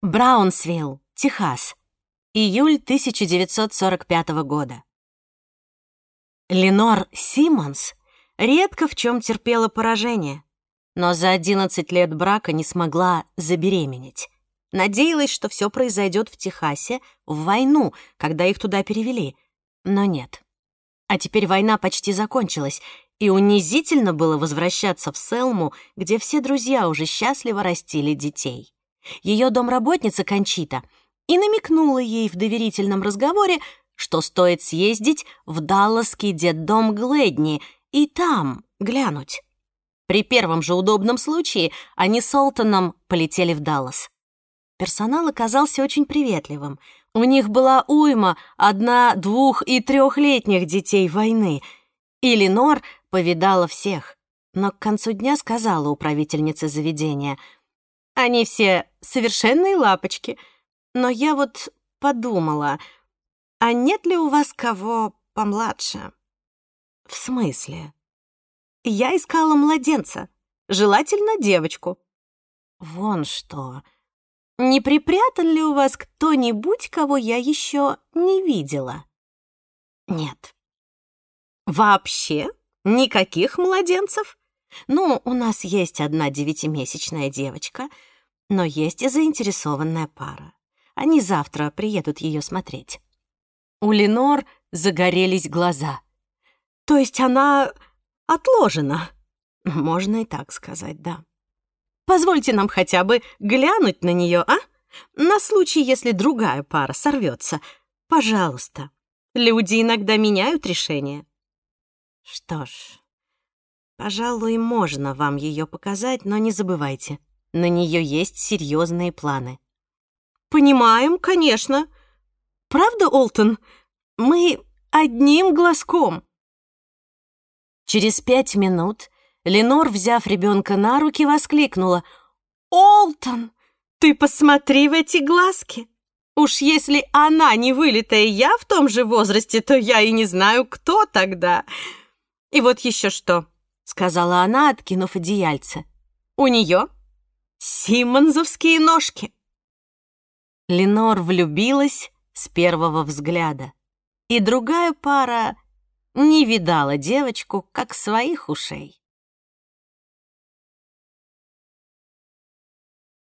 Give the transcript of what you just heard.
Браунсвилл, Техас. Июль 1945 года. Ленор Симмонс редко в чем терпела поражение, но за 11 лет брака не смогла забеременеть. Надеялась, что все произойдет в Техасе в войну, когда их туда перевели, но нет. А теперь война почти закончилась, и унизительно было возвращаться в Селму, где все друзья уже счастливо растили детей. Ее домработница Кончита и намекнула ей в доверительном разговоре, что стоит съездить в Далласский детдом Глэдни и там глянуть. При первом же удобном случае они с Олтоном полетели в Даллас. Персонал оказался очень приветливым. У них была уйма одна-, двух- и трехлетних детей войны. И Ленор повидала всех, но к концу дня сказала управительнице заведения. «Они все совершенные лапочки, но я вот подумала, а нет ли у вас кого помладше?» «В смысле?» «Я искала младенца, желательно девочку». «Вон что!» Не припрятан ли у вас кто-нибудь, кого я еще не видела? Нет. Вообще никаких младенцев? Ну, у нас есть одна девятимесячная девочка, но есть и заинтересованная пара. Они завтра приедут ее смотреть. У Ленор загорелись глаза. То есть она отложена? Можно и так сказать, да. Позвольте нам хотя бы глянуть на нее, а? На случай, если другая пара сорвется. Пожалуйста. Люди иногда меняют решение. Что ж, пожалуй, можно вам ее показать, но не забывайте, на нее есть серьезные планы. Понимаем, конечно. Правда, Олтон? Мы одним глазком. Через пять минут Ленор, взяв ребенка на руки, воскликнула. «Олтон, ты посмотри в эти глазки! Уж если она не вылитая я в том же возрасте, то я и не знаю, кто тогда. И вот еще что, — сказала она, откинув одеяльце. У нее симонзовские ножки. Ленор влюбилась с первого взгляда, и другая пара не видала девочку, как своих ушей.